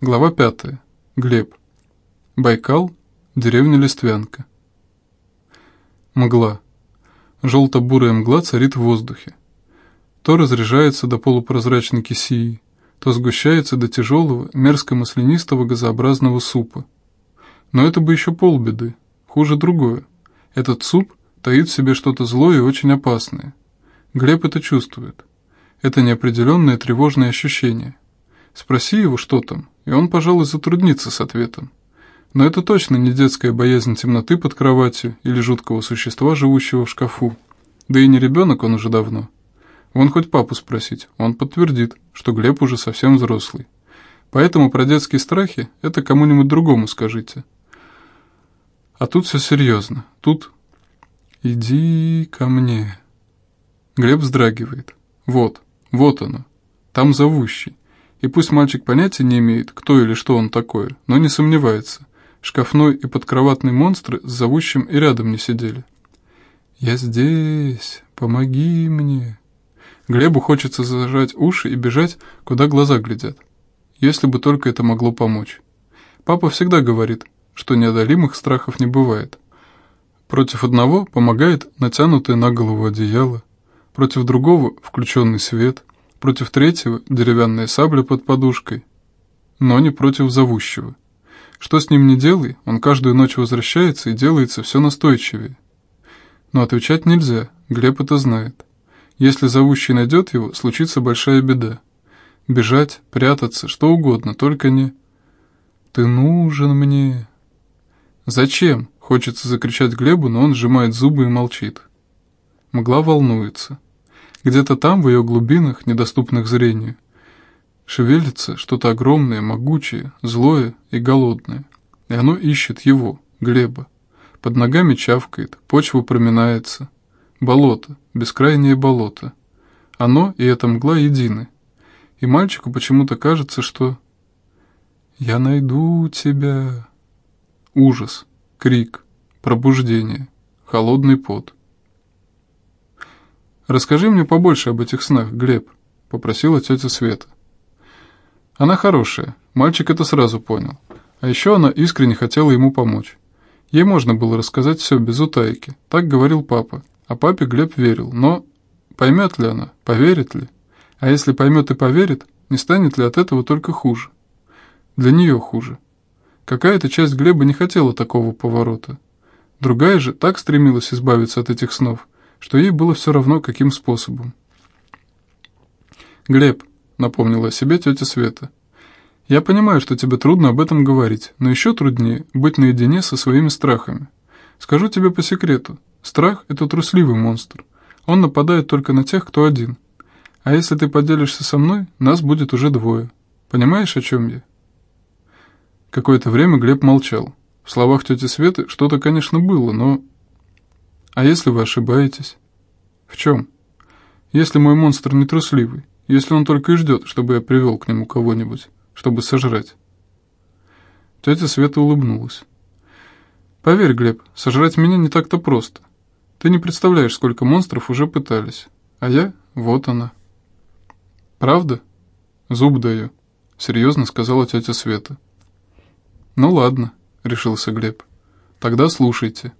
Глава 5. Глеб. Байкал. Деревня Листвянка. Мгла. Желто-бурая мгла царит в воздухе. То разряжается до полупрозрачной кисии, то сгущается до тяжелого, мерзко-маслянистого газообразного супа. Но это бы еще полбеды. Хуже другое. Этот суп таит в себе что-то злое и очень опасное. Глеб это чувствует. Это неопределенное тревожное ощущение. Спроси его, что там, и он, пожалуй, затруднится с ответом. Но это точно не детская боязнь темноты под кроватью или жуткого существа, живущего в шкафу. Да и не ребенок он уже давно. Вон хоть папу спросить, он подтвердит, что Глеб уже совсем взрослый. Поэтому про детские страхи это кому-нибудь другому скажите. А тут все серьезно. Тут «Иди ко мне». Глеб вздрагивает. Вот, вот оно. Там зовущий. И пусть мальчик понятия не имеет, кто или что он такое, но не сомневается. Шкафной и подкроватный монстры с зовущим и рядом не сидели. «Я здесь, помоги мне». Глебу хочется зажать уши и бежать, куда глаза глядят. Если бы только это могло помочь. Папа всегда говорит, что неодолимых страхов не бывает. Против одного помогает натянутое на голову одеяло, против другого – включенный свет, Против третьего – деревянная сабля под подушкой, но не против зовущего. Что с ним не делай, он каждую ночь возвращается и делается все настойчивее. Но отвечать нельзя, Глеб это знает. Если зовущий найдет его, случится большая беда. Бежать, прятаться, что угодно, только не... «Ты нужен мне!» «Зачем?» — хочется закричать Глебу, но он сжимает зубы и молчит. Мгла волнуется. Где-то там, в ее глубинах, недоступных зрению, шевелится что-то огромное, могучее, злое и голодное. И оно ищет его, Глеба. Под ногами чавкает, почва проминается. Болото, бескрайнее болото. Оно и эта мгла едины. И мальчику почему-то кажется, что... «Я найду тебя...» Ужас, крик, пробуждение, холодный пот. «Расскажи мне побольше об этих снах, Глеб», — попросила тетя Света. Она хорошая, мальчик это сразу понял. А еще она искренне хотела ему помочь. Ей можно было рассказать все без утайки, так говорил папа. А папе Глеб верил, но поймет ли она, поверит ли? А если поймет и поверит, не станет ли от этого только хуже? Для нее хуже. Какая-то часть Глеба не хотела такого поворота. Другая же так стремилась избавиться от этих снов, что ей было все равно, каким способом. «Глеб», — напомнила о себе тетя Света, — «я понимаю, что тебе трудно об этом говорить, но еще труднее быть наедине со своими страхами. Скажу тебе по секрету, страх — это трусливый монстр. Он нападает только на тех, кто один. А если ты поделишься со мной, нас будет уже двое. Понимаешь, о чем я?» Какое-то время Глеб молчал. В словах тети Светы что-то, конечно, было, но а если вы ошибаетесь? В чем? Если мой монстр не трусливый, если он только и ждет, чтобы я привел к нему кого-нибудь, чтобы сожрать. Тетя Света улыбнулась. Поверь, Глеб, сожрать меня не так-то просто. Ты не представляешь, сколько монстров уже пытались. А я, вот она. Правда? Зуб даю, серьезно сказала тетя Света. Ну ладно, решился Глеб. Тогда слушайте.